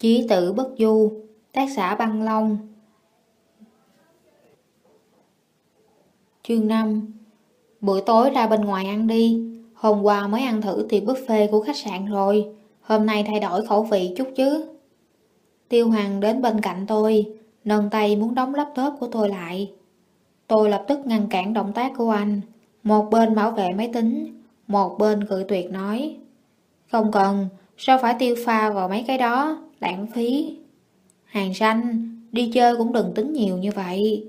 Chí tử bất du, tác giả băng long. Chương 5 Buổi tối ra bên ngoài ăn đi, hôm qua mới ăn thử tiệc buffet của khách sạn rồi, hôm nay thay đổi khẩu vị chút chứ. Tiêu Hoàng đến bên cạnh tôi, nâng tay muốn đóng laptop của tôi lại. Tôi lập tức ngăn cản động tác của anh, một bên bảo vệ máy tính, một bên cự tuyệt nói. Không cần, sao phải tiêu pha vào mấy cái đó, lãng phí. Hàng xanh, đi chơi cũng đừng tính nhiều như vậy.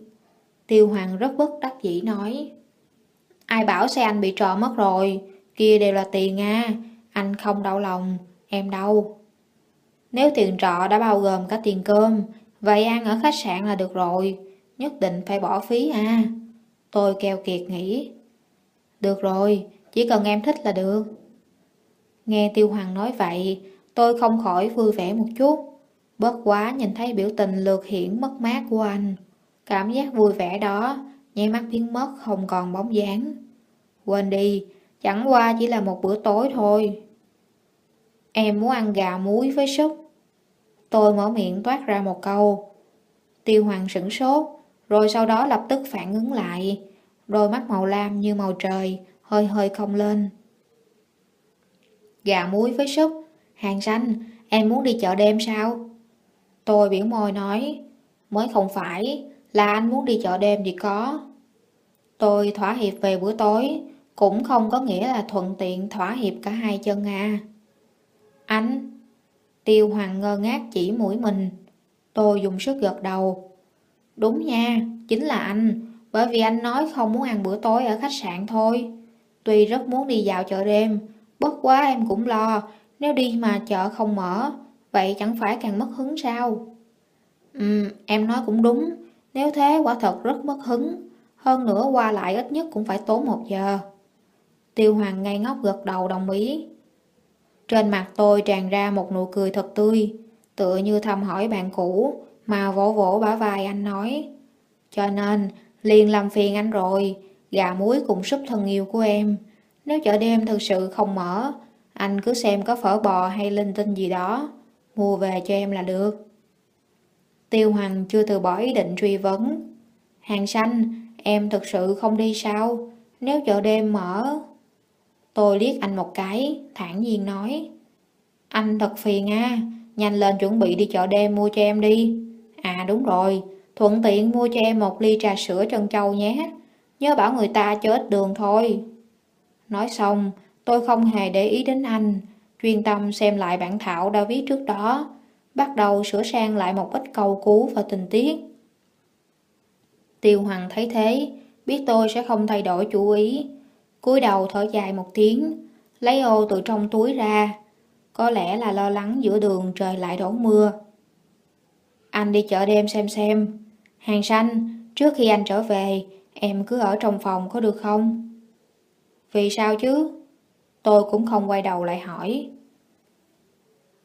Tiêu Hoàng rất bất đắc dĩ nói. Ai bảo xe anh bị trộm mất rồi, kia đều là tiền nha, anh không đau lòng, em đâu. Nếu tiền trọ đã bao gồm cả tiền cơm, vậy ăn ở khách sạn là được rồi, nhất định phải bỏ phí à. Tôi keo kiệt nghĩ. Được rồi, chỉ cần em thích là được. Nghe Tiêu Hoàng nói vậy, tôi không khỏi vui vẻ một chút. Bất quá nhìn thấy biểu tình lược hiển mất mát của anh. Cảm giác vui vẻ đó, nháy mắt biến mất không còn bóng dáng. Quên đi, chẳng qua chỉ là một bữa tối thôi. Em muốn ăn gà muối với súp. Tôi mở miệng toát ra một câu. Tiêu Hoàng sửng sốt, rồi sau đó lập tức phản ứng lại. Đôi mắt màu lam như màu trời, hơi hơi không lên. Gà muối với súp, hàng xanh, em muốn đi chợ đêm sao? Tôi biểu môi nói, mới không phải, là anh muốn đi chợ đêm thì có. Tôi thỏa hiệp về bữa tối, cũng không có nghĩa là thuận tiện thỏa hiệp cả hai chân à. Anh, tiêu hoàng ngơ ngác chỉ mũi mình, tôi dùng sức gật đầu. Đúng nha, chính là anh, bởi vì anh nói không muốn ăn bữa tối ở khách sạn thôi. Tuy rất muốn đi dạo chợ đêm, bất quá em cũng lo, nếu đi mà chợ không mở, vậy chẳng phải càng mất hứng sao? Ừ, em nói cũng đúng, nếu thế quả thật rất mất hứng, hơn nữa qua lại ít nhất cũng phải tốn một giờ. Tiêu Hoàng ngay ngóc gật đầu đồng ý. Trên mặt tôi tràn ra một nụ cười thật tươi, tựa như thăm hỏi bạn cũ, mà vỗ vỗ bả vai anh nói. Cho nên, liền làm phiền anh rồi, gà muối cùng súp thân yêu của em. Nếu chợ đêm thực sự không mở, anh cứ xem có phở bò hay linh tinh gì đó, mua về cho em là được. Tiêu Hoàng chưa từ bỏ ý định truy vấn. Hàng xanh, em thực sự không đi sao? Nếu chợ đêm mở... Tôi liếc anh một cái, thản nhiên nói. Anh thật phiền à, nhanh lên chuẩn bị đi chợ đêm mua cho em đi. À đúng rồi, thuận tiện mua cho em một ly trà sữa trân châu nhé. Nhớ bảo người ta cho ít đường thôi. Nói xong, tôi không hề để ý đến anh, chuyên tâm xem lại bản thảo đã viết trước đó, bắt đầu sửa sang lại một ít câu cú và tình tiết. Tiêu Hoàng thấy thế, biết tôi sẽ không thay đổi chủ ý, cúi đầu thở dài một tiếng, lấy ô từ trong túi ra, có lẽ là lo lắng giữa đường trời lại đổ mưa. Anh đi chợ đêm xem xem, hàng xanh, trước khi anh trở về, em cứ ở trong phòng có được không? Vì sao chứ? Tôi cũng không quay đầu lại hỏi.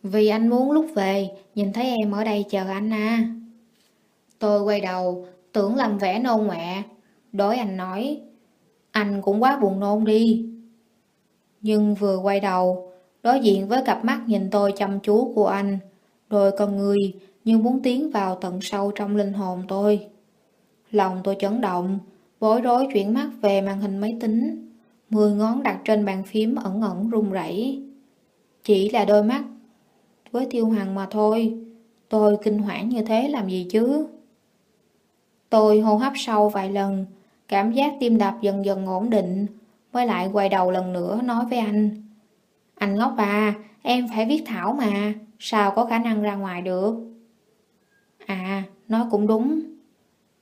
Vì anh muốn lúc về, nhìn thấy em ở đây chờ anh à. Tôi quay đầu, tưởng làm vẻ nôn mẹ. Đối anh nói, anh cũng quá buồn nôn đi. Nhưng vừa quay đầu, đối diện với cặp mắt nhìn tôi chăm chú của anh, đôi con người như muốn tiến vào tận sâu trong linh hồn tôi. Lòng tôi chấn động, bối rối chuyển mắt về màn hình máy tính. Mười ngón đặt trên bàn phím ẩn ẩn run rẩy. Chỉ là đôi mắt với Tiêu Hoàng mà thôi. Tôi kinh hoảng như thế làm gì chứ? Tôi hô hấp sâu vài lần, cảm giác tim đập dần dần ổn định, mới lại quay đầu lần nữa nói với anh. Anh ngốc à, em phải viết thảo mà, sao có khả năng ra ngoài được? À, nói cũng đúng.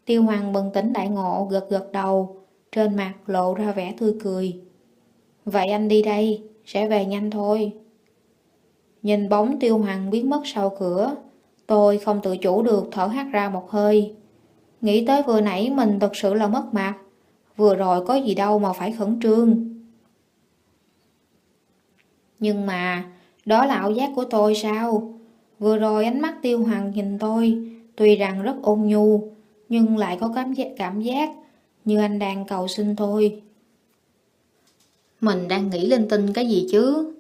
Tiêu Hoàng bừng tỉnh đại ngộ gật gật đầu, trên mặt lộ ra vẻ tươi cười. Vậy anh đi đây, sẽ về nhanh thôi. Nhìn bóng tiêu hoàng biến mất sau cửa, tôi không tự chủ được thở hắt ra một hơi. Nghĩ tới vừa nãy mình thật sự là mất mặt, vừa rồi có gì đâu mà phải khẩn trương. Nhưng mà, đó là ảo giác của tôi sao? Vừa rồi ánh mắt tiêu hoàng nhìn tôi, tuy rằng rất ôn nhu, nhưng lại có cảm giác, cảm giác như anh đang cầu xin thôi. Mình đang nghĩ linh tinh cái gì chứ?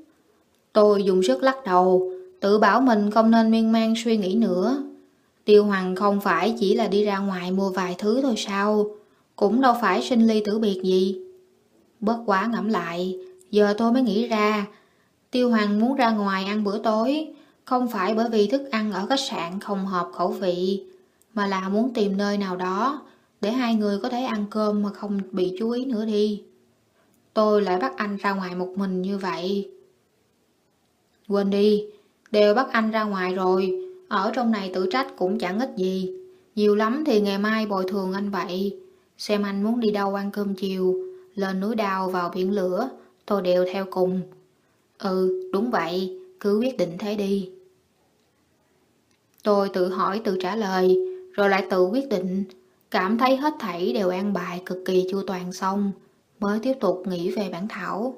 Tôi dùng sức lắc đầu, Tự bảo mình không nên miên man suy nghĩ nữa. Tiêu Hoàng không phải chỉ là đi ra ngoài mua vài thứ thôi sao? Cũng đâu phải sinh ly tử biệt gì. Bất quá ngẫm lại, giờ tôi mới nghĩ ra. Tiêu Hoàng muốn ra ngoài ăn bữa tối, không phải bởi vì thức ăn ở khách sạn không hợp khẩu vị, mà là muốn tìm nơi nào đó để hai người có thể ăn cơm mà không bị chú ý nữa đi. Tôi lại bắt anh ra ngoài một mình như vậy. Quên đi, đều bắt anh ra ngoài rồi, ở trong này tự trách cũng chẳng ích gì. Nhiều lắm thì ngày mai bồi thường anh vậy. Xem anh muốn đi đâu ăn cơm chiều, lên núi đào vào biển lửa, tôi đều theo cùng. Ừ, đúng vậy, cứ quyết định thế đi. Tôi tự hỏi tự trả lời, rồi lại tự quyết định, cảm thấy hết thảy đều an bài cực kỳ chu toàn xong, mới tiếp tục nghĩ về bản thảo.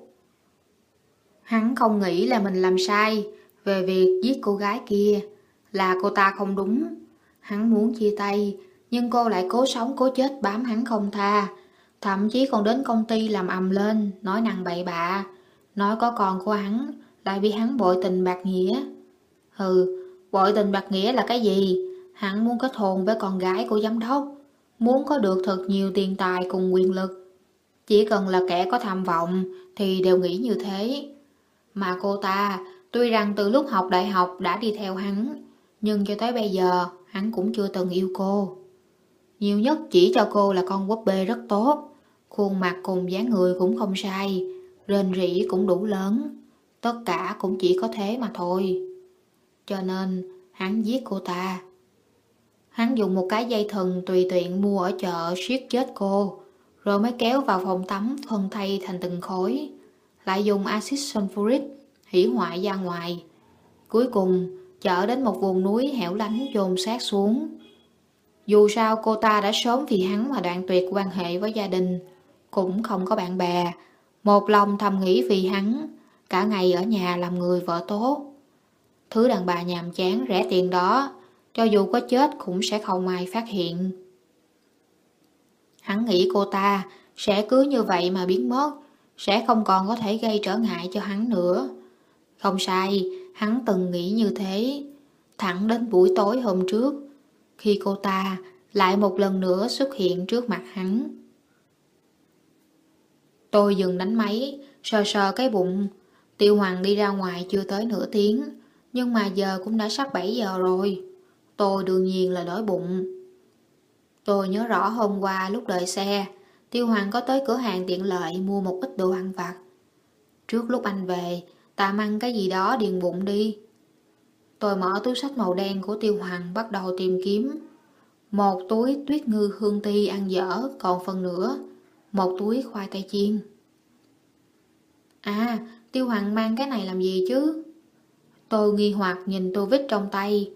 Hắn không nghĩ là mình làm sai về việc giết cô gái kia, là cô ta không đúng. Hắn muốn chia tay, nhưng cô lại cố sống cố chết bám hắn không tha, thậm chí còn đến công ty làm ầm lên, nói năng bậy bạ, nói có con của hắn, lại bị hắn bội tình bạc nghĩa. Hừ, bội tình bạc nghĩa là cái gì? Hắn muốn kết hôn với con gái của giám đốc, muốn có được thật nhiều tiền tài cùng quyền lực. Chỉ cần là kẻ có tham vọng thì đều nghĩ như thế. Mà cô ta, tuy rằng từ lúc học đại học đã đi theo hắn, nhưng cho tới bây giờ hắn cũng chưa từng yêu cô. Nhiều nhất chỉ cho cô là con búp bê rất tốt, khuôn mặt cùng dáng người cũng không sai, rên rỉ cũng đủ lớn, tất cả cũng chỉ có thế mà thôi. Cho nên hắn giết cô ta. Hắn dùng một cái dây thần tùy tiện mua ở chợ siết chết cô, rồi mới kéo vào phòng tắm phân thay thành từng khối, lại dùng axit sulfuric hủy hoại ra ngoài. Cuối cùng, chở đến một vùng núi hẻo lánh chôn xác xuống. Dù sao cô ta đã sớm vì hắn mà đoạn tuyệt quan hệ với gia đình, cũng không có bạn bè, một lòng thầm nghĩ vì hắn, cả ngày ở nhà làm người vợ tốt. Thứ đàn bà nhàm chán rẻ tiền đó, cho dù có chết cũng sẽ không ai phát hiện. Hắn nghĩ cô ta sẽ cứ như vậy mà biến mất, sẽ không còn có thể gây trở ngại cho hắn nữa. Không sai, hắn từng nghĩ như thế. Thẳng đến buổi tối hôm trước, khi cô ta lại một lần nữa xuất hiện trước mặt hắn. Tôi dừng đánh máy, sờ sờ cái bụng. Tiêu Hoàng đi ra ngoài chưa tới nửa tiếng, nhưng mà giờ cũng đã sắp 7 giờ rồi. Tôi đương nhiên là đói bụng. Tôi nhớ rõ hôm qua lúc đợi xe, Tiêu Hoàng có tới cửa hàng tiện lợi mua một ít đồ ăn vặt. Trước lúc anh về, tạm ăn cái gì đó điền bụng đi. Tôi mở túi sách màu đen của Tiêu Hoàng bắt đầu tìm kiếm. Một túi tuyết ngư hương ti ăn dở, còn phần nữa, một túi khoai tây chiên. À, Tiêu Hoàng mang cái này làm gì chứ? Tôi nghi hoặc nhìn tô vít trong tay,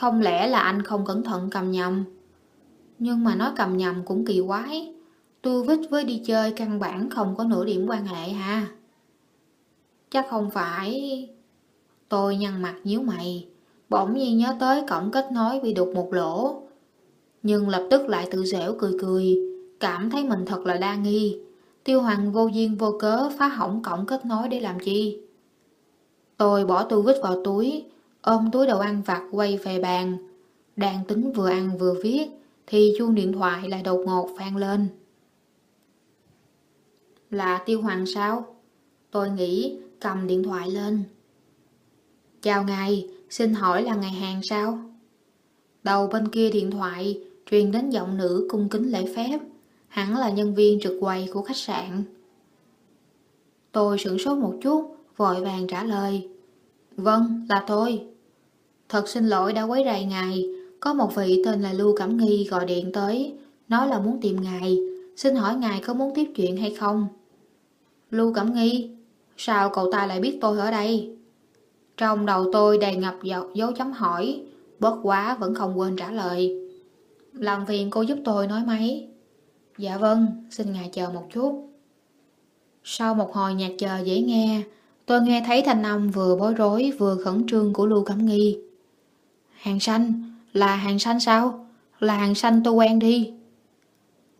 không lẽ là anh không cẩn thận cầm nhầm? Nhưng mà nói cầm nhầm cũng kỳ quái. Tu vít với đi chơi căn bản không có nửa điểm quan hệ ha. Chắc không phải... Tôi nhăn mặt nhíu mày, bỗng nhiên nhớ tới cổng kết nối bị đục một lỗ. Nhưng lập tức lại tự dẻo cười cười, cảm thấy mình thật là đa nghi. Tiêu Hoàng vô duyên vô cớ phá hỏng cổng kết nối để làm chi? Tôi bỏ tu vít vào túi, ôm túi đồ ăn vặt quay về bàn. Đang tính vừa ăn vừa viết, thì chuông điện thoại lại đột ngột vang lên. Là Tiêu Hoàng sao? Tôi nghĩ cầm điện thoại lên. Chào ngài, xin hỏi là ngày hàng sao? Đầu bên kia điện thoại truyền đến giọng nữ cung kính lễ phép, hẳn là nhân viên trực quầy của khách sạn. Tôi sửng sốt một chút, vội vàng trả lời. Vâng, là tôi. Thật xin lỗi đã quấy rầy ngài, có một vị tên là Lưu Cẩm Nghi gọi điện tới, nói là muốn tìm ngài, xin hỏi ngài có muốn tiếp chuyện hay không? Lưu Cẩm Nghi, sao cậu ta lại biết tôi ở đây? Trong đầu tôi đầy ngập dấu, dấu chấm hỏi, bớt quá vẫn không quên trả lời. Làm phiền cô giúp tôi nói máy. Dạ vâng, xin ngài chờ một chút. Sau một hồi nhạc chờ dễ nghe, tôi nghe thấy thanh âm vừa bối rối vừa khẩn trương của Lưu Cẩm Nghi. Hàng xanh, là hàng xanh sao? Là hàng xanh tôi quen đi.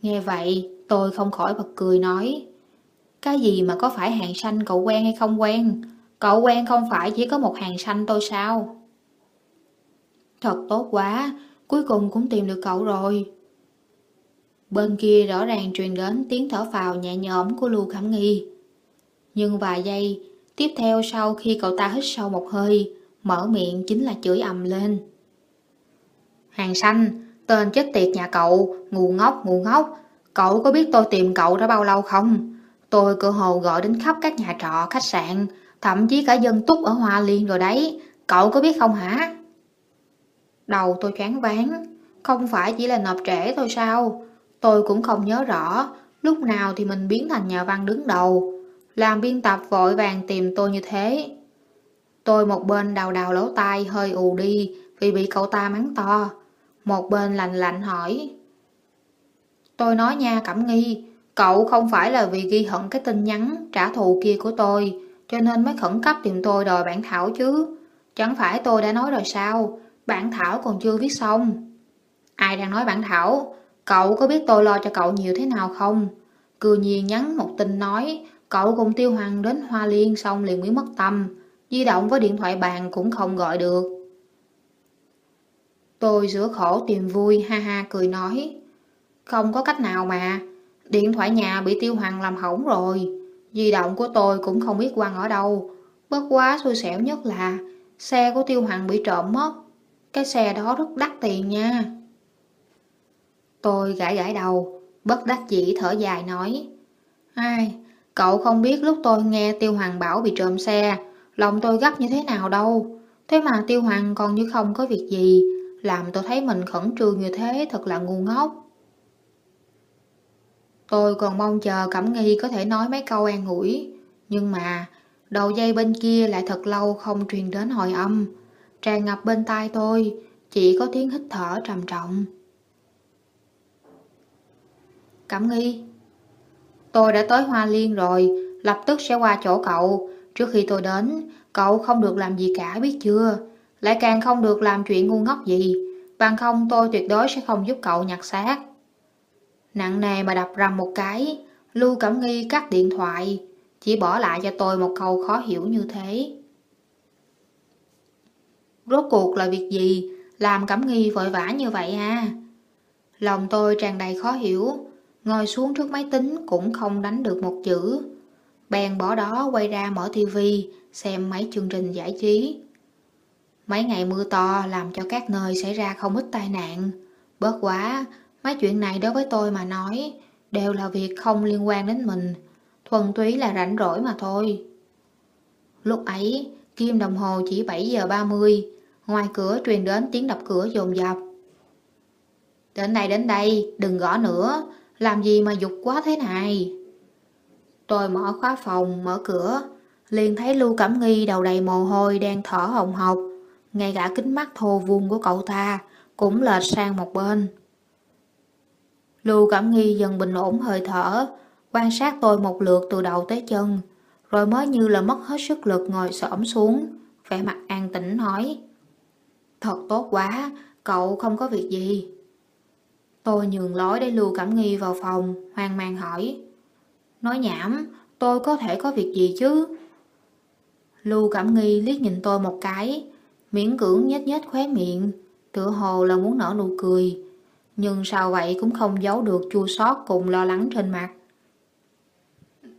Nghe vậy, tôi không khỏi bật cười nói. Cái gì mà có phải hàng xanh cậu quen hay không quen? Cậu quen không phải chỉ có một hàng xanh tôi sao? Thật tốt quá, cuối cùng cũng tìm được cậu rồi. Bên kia rõ ràng truyền đến tiếng thở phào nhẹ nhõm của Lưu Khảm Nghi. Nhưng vài giây, tiếp theo sau khi cậu ta hít sâu một hơi, mở miệng chính là chửi ầm lên. Hàng xanh, tên chết tiệt nhà cậu, ngu ngốc, ngu ngốc. Cậu có biết tôi tìm cậu đã bao lâu không? Tôi cơ hồ gọi đến khắp các nhà trọ, khách sạn, thậm chí cả dân túc ở Hoa Liên rồi đấy. Cậu có biết không hả? Đầu tôi choáng váng, không phải chỉ là nộp trễ thôi sao? Tôi cũng không nhớ rõ lúc nào thì mình biến thành nhà văn đứng đầu. Làm biên tập vội vàng tìm tôi như thế. Tôi một bên đào đào lỗ tai hơi ù đi vì bị cậu ta mắng to. Một bên lạnh lạnh hỏi. Tôi nói nha Cẩm Nghi, cậu không phải là vì ghi hận cái tin nhắn trả thù kia của tôi, cho nên mới khẩn cấp tìm tôi đòi bản thảo chứ. Chẳng phải tôi đã nói rồi sao, bản thảo còn chưa viết xong. Ai đang nói bản thảo? Cậu có biết tôi lo cho cậu nhiều thế nào không? Cư nhiên nhắn một tin nói, cậu cùng Tiêu Hoàng đến Hoa Liên xong liền biến mất tâm, di động với điện thoại bàn cũng không gọi được. Tôi giữa khổ tìm vui ha ha cười nói, không có cách nào mà, điện thoại nhà bị Tiêu Hoàng làm hỏng rồi, di động của tôi cũng không biết quăng ở đâu, bất quá xui xẻo nhất là xe của Tiêu Hoàng bị trộm mất, cái xe đó rất đắt tiền nha. Tôi gãi gãi đầu, bất đắc dĩ thở dài nói. Ai, cậu không biết lúc tôi nghe Tiêu Hoàng bảo bị trộm xe, lòng tôi gấp như thế nào đâu. Thế mà Tiêu Hoàng còn như không có việc gì, làm tôi thấy mình khẩn trương như thế thật là ngu ngốc. Tôi còn mong chờ Cẩm Nghi có thể nói mấy câu an ủi, nhưng mà đầu dây bên kia lại thật lâu không truyền đến hồi âm, tràn ngập bên tai tôi, chỉ có tiếng hít thở trầm trọng. Cẩm nghi. Tôi đã tới Hoa Liên rồi, lập tức sẽ qua chỗ cậu. Trước khi tôi đến, cậu không được làm gì cả biết chưa? Lại càng không được làm chuyện ngu ngốc gì. Bằng không tôi tuyệt đối sẽ không giúp cậu nhặt xác. Nặng nề mà đập rầm một cái, Lưu Cẩm Nghi cắt điện thoại, chỉ bỏ lại cho tôi một câu khó hiểu như thế. Rốt cuộc là việc gì làm Cẩm Nghi vội vã như vậy à? Lòng tôi tràn đầy khó hiểu, Ngồi xuống trước máy tính cũng không đánh được một chữ. Bèn bỏ đó quay ra mở tivi xem mấy chương trình giải trí. Mấy ngày mưa to làm cho các nơi xảy ra không ít tai nạn. Bớt quá, mấy chuyện này đối với tôi mà nói đều là việc không liên quan đến mình. Thuần túy là rảnh rỗi mà thôi. Lúc ấy, kim đồng hồ chỉ 7 giờ 30, ngoài cửa truyền đến tiếng đập cửa dồn dập. Đến đây đến đây, đừng gõ nữa, làm gì mà dục quá thế này? Tôi mở khóa phòng, mở cửa, liền thấy Lưu Cẩm Nghi đầu đầy mồ hôi đang thở hồng hộc. Ngay cả kính mắt thô vuông của cậu ta cũng lệch sang một bên. Lưu Cẩm Nghi dần bình ổn hơi thở, quan sát tôi một lượt từ đầu tới chân, rồi mới như là mất hết sức lực ngồi xổm xuống, vẻ mặt an tĩnh nói. Thật tốt quá, cậu không có việc gì. Tôi nhường lối để Lưu Cẩm Nghi vào phòng, hoang mang hỏi. Nói nhảm, tôi có thể có việc gì chứ? Lưu Cẩm Nghi liếc nhìn tôi một cái, miễn cưỡng nhếch nhếch khóe miệng, tựa hồ là muốn nở nụ cười. Nhưng sao vậy cũng không giấu được chua xót cùng lo lắng trên mặt.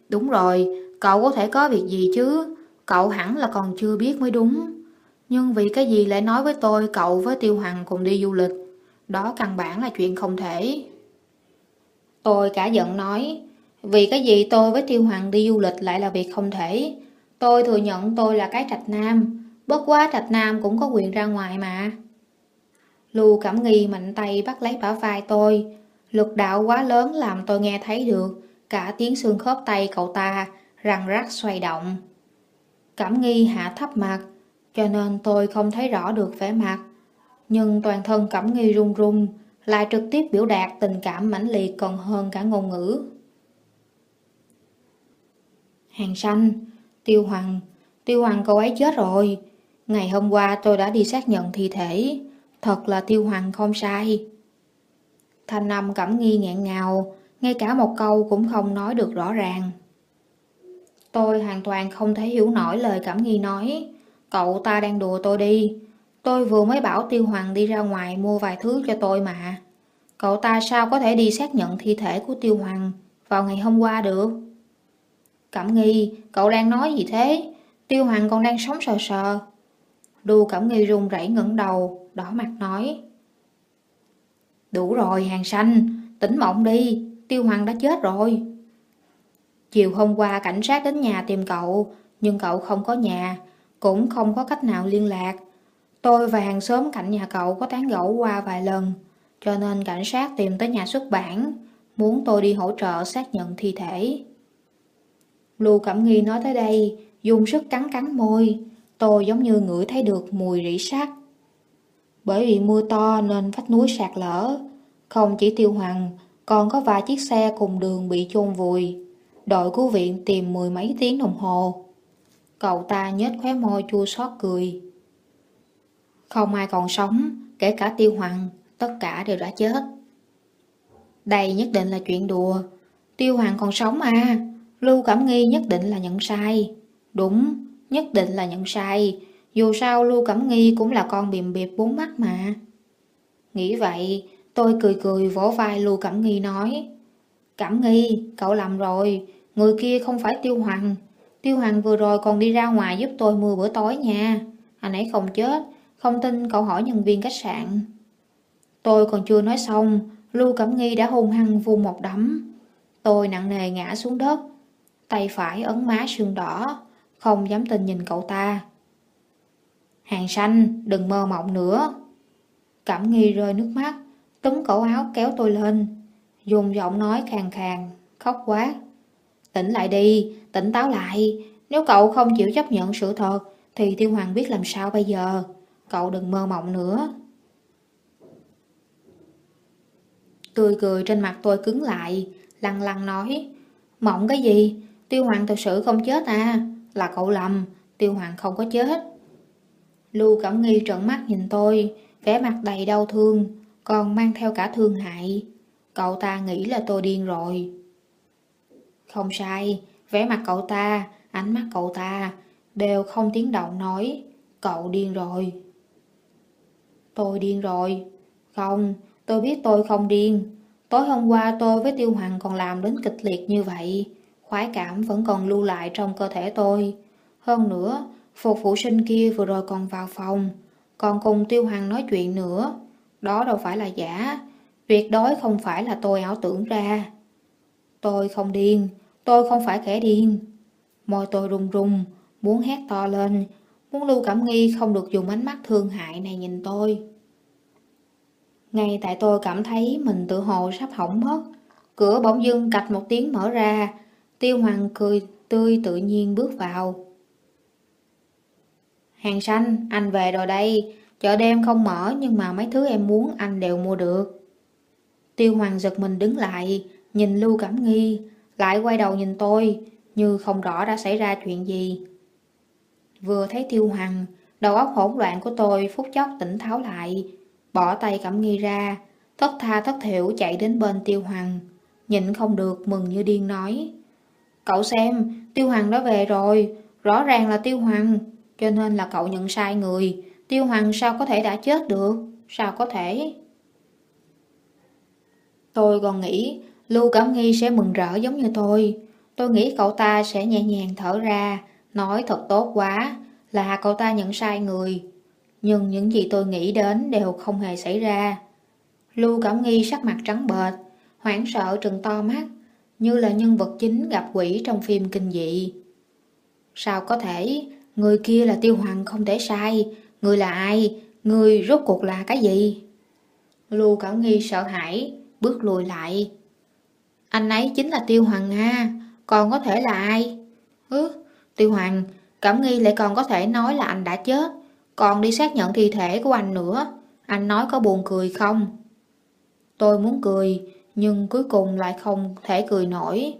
Đúng rồi, cậu có thể có việc gì chứ? Cậu hẳn là còn chưa biết mới đúng. Nhưng vì cái gì lại nói với tôi cậu với Tiêu Hằng cùng đi du lịch? Đó căn bản là chuyện không thể. Tôi cả giận nói, vì cái gì tôi với Tiêu Hoàng đi du lịch lại là việc không thể. Tôi thừa nhận tôi là cái trạch nam, bất quá trạch nam cũng có quyền ra ngoài mà. Lưu Cẩm Nghi mạnh tay bắt lấy bả vai tôi, lực đạo quá lớn làm tôi nghe thấy được cả tiếng xương khớp tay cậu ta răng rắc xoay động. Cẩm Nghi hạ thấp mặt, cho nên tôi không thấy rõ được vẻ mặt nhưng toàn thân cẩm nghi run run, lại trực tiếp biểu đạt tình cảm mãnh liệt còn hơn cả ngôn ngữ. Hàng xanh, tiêu hoàng, tiêu hoàng cậu ấy chết rồi. Ngày hôm qua tôi đã đi xác nhận thi thể, thật là tiêu hoàng không sai. Thanh âm cẩm nghi nghẹn ngào, ngay cả một câu cũng không nói được rõ ràng. Tôi hoàn toàn không thể hiểu nổi lời cẩm nghi nói, cậu ta đang đùa tôi đi, Tôi vừa mới bảo Tiêu Hoàng đi ra ngoài mua vài thứ cho tôi mà. Cậu ta sao có thể đi xác nhận thi thể của Tiêu Hoàng vào ngày hôm qua được? Cẩm nghi, cậu đang nói gì thế? Tiêu Hoàng còn đang sống sờ sờ. Đu Cẩm nghi run rẩy ngẩng đầu, đỏ mặt nói. Đủ rồi, hàng xanh, tỉnh mộng đi, Tiêu Hoàng đã chết rồi. Chiều hôm qua cảnh sát đến nhà tìm cậu, nhưng cậu không có nhà, cũng không có cách nào liên lạc. Tôi và hàng xóm cạnh nhà cậu có tán gẫu qua vài lần, cho nên cảnh sát tìm tới nhà xuất bản, muốn tôi đi hỗ trợ xác nhận thi thể. Lưu Cẩm Nghi nói tới đây, dùng sức cắn cắn môi, tôi giống như ngửi thấy được mùi rỉ sắt. Bởi vì mưa to nên vách núi sạt lở, không chỉ tiêu hoàng, còn có vài chiếc xe cùng đường bị chôn vùi. Đội cứu viện tìm mười mấy tiếng đồng hồ. Cậu ta nhếch khóe môi chua xót cười. Không ai còn sống, kể cả tiêu hoàng, tất cả đều đã chết. Đây nhất định là chuyện đùa. Tiêu hoàng còn sống à, Lưu Cẩm Nghi nhất định là nhận sai. Đúng, nhất định là nhận sai. Dù sao Lưu Cẩm Nghi cũng là con bìm bịp bốn mắt mà. Nghĩ vậy, tôi cười cười vỗ vai Lưu Cẩm Nghi nói. Cẩm Nghi, cậu làm rồi, người kia không phải Tiêu Hoàng. Tiêu Hoàng vừa rồi còn đi ra ngoài giúp tôi mua bữa tối nha. Anh ấy không chết, không tin cậu hỏi nhân viên khách sạn. Tôi còn chưa nói xong, Lưu Cẩm Nghi đã hung hăng vung một đấm. Tôi nặng nề ngã xuống đất, tay phải ấn má sương đỏ, không dám tin nhìn cậu ta. Hàng xanh, đừng mơ mộng nữa. Cẩm Nghi rơi nước mắt, túm cổ áo kéo tôi lên, dùng giọng nói khàn khàn, khóc quá. Tỉnh lại đi, tỉnh táo lại, nếu cậu không chịu chấp nhận sự thật, thì Tiêu Hoàng biết làm sao bây giờ. Cậu đừng mơ mộng nữa. Tươi cười trên mặt tôi cứng lại, lăng lăng nói. Mộng cái gì? Tiêu Hoàng thật sự không chết à? Là cậu lầm, Tiêu Hoàng không có chết. Lưu Cẩm Nghi trợn mắt nhìn tôi, vẻ mặt đầy đau thương, còn mang theo cả thương hại. Cậu ta nghĩ là tôi điên rồi. Không sai, vẻ mặt cậu ta, ánh mắt cậu ta, đều không tiếng động nói, cậu điên rồi. Tôi điên rồi. Không, tôi biết tôi không điên. Tối hôm qua tôi với Tiêu Hoàng còn làm đến kịch liệt như vậy. Khoái cảm vẫn còn lưu lại trong cơ thể tôi. Hơn nữa, phục vụ sinh kia vừa rồi còn vào phòng, còn cùng Tiêu Hoàng nói chuyện nữa. Đó đâu phải là giả. Tuyệt đối không phải là tôi ảo tưởng ra. Tôi không điên, tôi không phải kẻ điên. Môi tôi run rung, muốn hét to lên, Muốn Lưu Cẩm Nghi không được dùng ánh mắt thương hại này nhìn tôi. Ngay tại tôi cảm thấy mình tự hồ sắp hỏng mất, cửa bỗng dưng cạch một tiếng mở ra, tiêu hoàng cười tươi tự nhiên bước vào. Hàng xanh, anh về rồi đây, chợ đêm không mở nhưng mà mấy thứ em muốn anh đều mua được. Tiêu hoàng giật mình đứng lại, nhìn Lưu Cẩm Nghi, lại quay đầu nhìn tôi, như không rõ đã xảy ra chuyện gì. Vừa thấy tiêu hằng, đầu óc hỗn loạn của tôi phút chốc tỉnh tháo lại, bỏ tay cẩm nghi ra, thất tha thất thiểu chạy đến bên tiêu hằng, nhịn không được mừng như điên nói. Cậu xem, tiêu hằng đã về rồi, rõ ràng là tiêu hằng, cho nên là cậu nhận sai người, tiêu hằng sao có thể đã chết được, sao có thể... Tôi còn nghĩ Lưu Cẩm Nghi sẽ mừng rỡ giống như tôi. Tôi nghĩ cậu ta sẽ nhẹ nhàng thở ra, Nói thật tốt quá là cậu ta nhận sai người. Nhưng những gì tôi nghĩ đến đều không hề xảy ra. Lưu Cẩm Nghi sắc mặt trắng bệch, hoảng sợ trừng to mắt, như là nhân vật chính gặp quỷ trong phim kinh dị. Sao có thể, người kia là Tiêu Hoàng không thể sai, người là ai, người rốt cuộc là cái gì? Lưu Cẩm Nghi sợ hãi, bước lùi lại. Anh ấy chính là Tiêu Hoàng Nga, còn có thể là ai? Ừ, Tiêu Hoàng, Cẩm Nghi lại còn có thể nói là anh đã chết, còn đi xác nhận thi thể của anh nữa. Anh nói có buồn cười không? Tôi muốn cười, nhưng cuối cùng lại không thể cười nổi,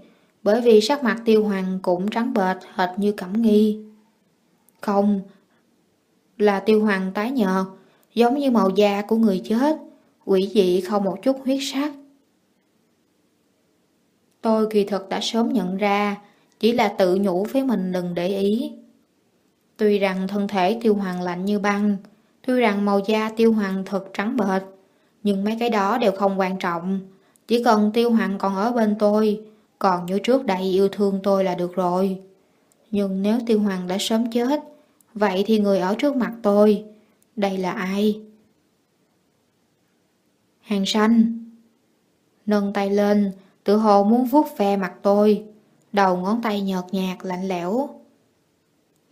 bởi vì sắc mặt Tiêu Hoàng cũng trắng bệch hệt như Cẩm Nghi. Không, là Tiêu Hoàng tái nhợt, giống như màu da của người chết, quỷ dị không một chút huyết sắc. Tôi kỳ thực đã sớm nhận ra chỉ là tự nhủ với mình đừng để ý. Tuy rằng thân thể tiêu hoàng lạnh như băng, Tuy rằng màu da tiêu hoàng thật trắng bệch, nhưng mấy cái đó đều không quan trọng. Chỉ cần tiêu hoàng còn ở bên tôi, còn như trước đây yêu thương tôi là được rồi. Nhưng nếu tiêu hoàng đã sớm chết, vậy thì người ở trước mặt tôi, đây là ai? Hàng xanh Nâng tay lên, tự hồ muốn vuốt ve mặt tôi, đầu ngón tay nhợt nhạt lạnh lẽo.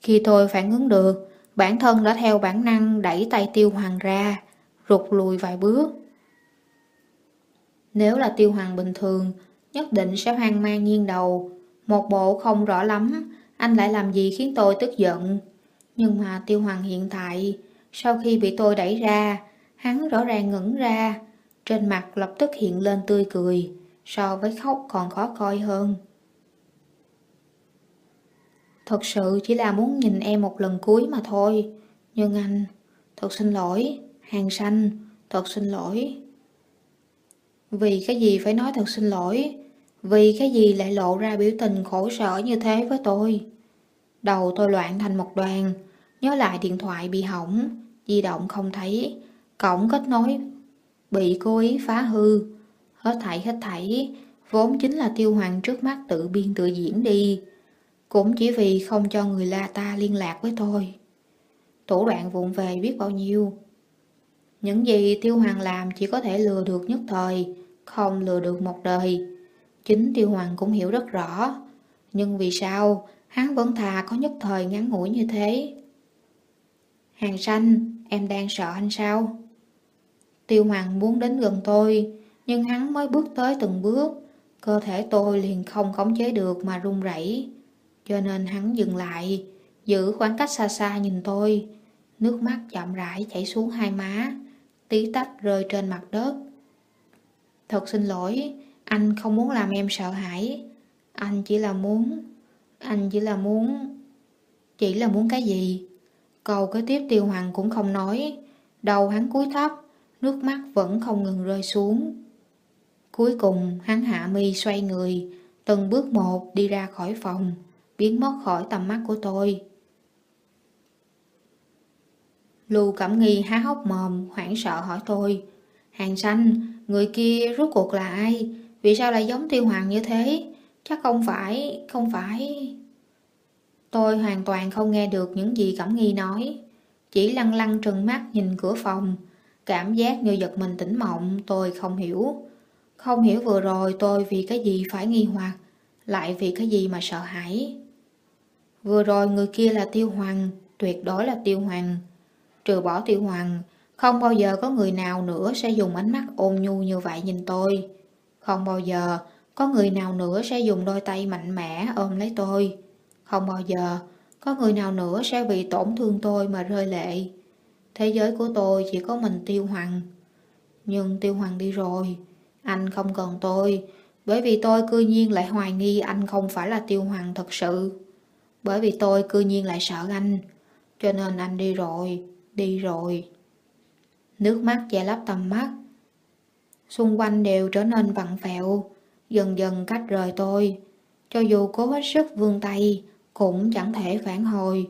Khi tôi phản ứng được, bản thân đã theo bản năng đẩy tay tiêu hoàng ra, rụt lùi vài bước. Nếu là tiêu hoàng bình thường, nhất định sẽ hoang mang nghiêng đầu. Một bộ không rõ lắm, anh lại làm gì khiến tôi tức giận. Nhưng mà tiêu hoàng hiện tại, sau khi bị tôi đẩy ra, hắn rõ ràng ngẩn ra, trên mặt lập tức hiện lên tươi cười, so với khóc còn khó coi hơn. Thật sự chỉ là muốn nhìn em một lần cuối mà thôi. Nhưng anh, thật xin lỗi, hàng xanh, thật xin lỗi. Vì cái gì phải nói thật xin lỗi? Vì cái gì lại lộ ra biểu tình khổ sở như thế với tôi? Đầu tôi loạn thành một đoàn, nhớ lại điện thoại bị hỏng, di động không thấy, cổng kết nối bị cố ý phá hư. Hết thảy hết thảy, vốn chính là tiêu hoàng trước mắt tự biên tự diễn đi. Cũng chỉ vì không cho người la ta liên lạc với tôi. Thủ đoạn vụn về biết bao nhiêu. Những gì tiêu hoàng làm chỉ có thể lừa được nhất thời, không lừa được một đời. Chính tiêu hoàng cũng hiểu rất rõ. Nhưng vì sao hắn vẫn thà có nhất thời ngắn ngủi như thế? Hàng xanh, em đang sợ anh sao? Tiêu Hoàng muốn đến gần tôi, nhưng hắn mới bước tới từng bước, cơ thể tôi liền không khống chế được mà run rẩy. Cho nên hắn dừng lại, giữ khoảng cách xa xa nhìn tôi, nước mắt chậm rãi chảy xuống hai má, tí tách rơi trên mặt đất. Thật xin lỗi, anh không muốn làm em sợ hãi. Anh chỉ là muốn... Anh chỉ là muốn... Chỉ là muốn cái gì? Câu kế tiếp tiêu hoàng cũng không nói. Đầu hắn cúi thấp, nước mắt vẫn không ngừng rơi xuống. Cuối cùng hắn hạ mi xoay người, từng bước một đi ra khỏi phòng, biến mất khỏi tầm mắt của tôi. Lưu Cẩm Nghi há hốc mồm, hoảng sợ hỏi tôi. Hàng xanh, người kia rốt cuộc là ai? Vì sao lại giống tiêu hoàng như thế? Chắc không phải, không phải... Tôi hoàn toàn không nghe được những gì Cẩm Nghi nói. Chỉ lăng lăng trừng mắt nhìn cửa phòng, Cảm giác như giật mình tỉnh mộng tôi không hiểu. Không hiểu vừa rồi tôi vì cái gì phải nghi hoặc, lại vì cái gì mà sợ hãi. Vừa rồi người kia là Tiêu Hoàng, tuyệt đối là Tiêu Hoàng. Trừ bỏ Tiêu Hoàng, không bao giờ có người nào nữa sẽ dùng ánh mắt ôn nhu như vậy nhìn tôi. Không bao giờ có người nào nữa sẽ dùng đôi tay mạnh mẽ ôm lấy tôi. Không bao giờ có người nào nữa sẽ bị tổn thương tôi mà rơi lệ. Thế giới của tôi chỉ có mình Tiêu Hoàng. Nhưng Tiêu Hoàng đi rồi, anh không cần tôi, bởi vì tôi cư nhiên lại hoài nghi anh không phải là Tiêu Hoàng thật sự. Bởi vì tôi cư nhiên lại sợ anh, cho nên anh đi rồi, đi rồi. Nước mắt che lấp tầm mắt. Xung quanh đều trở nên vặn vẹo, dần dần cách rời tôi. Cho dù cố hết sức vươn tay, cũng chẳng thể phản hồi.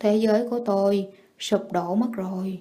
Thế giới của tôi sụp đổ mất rồi.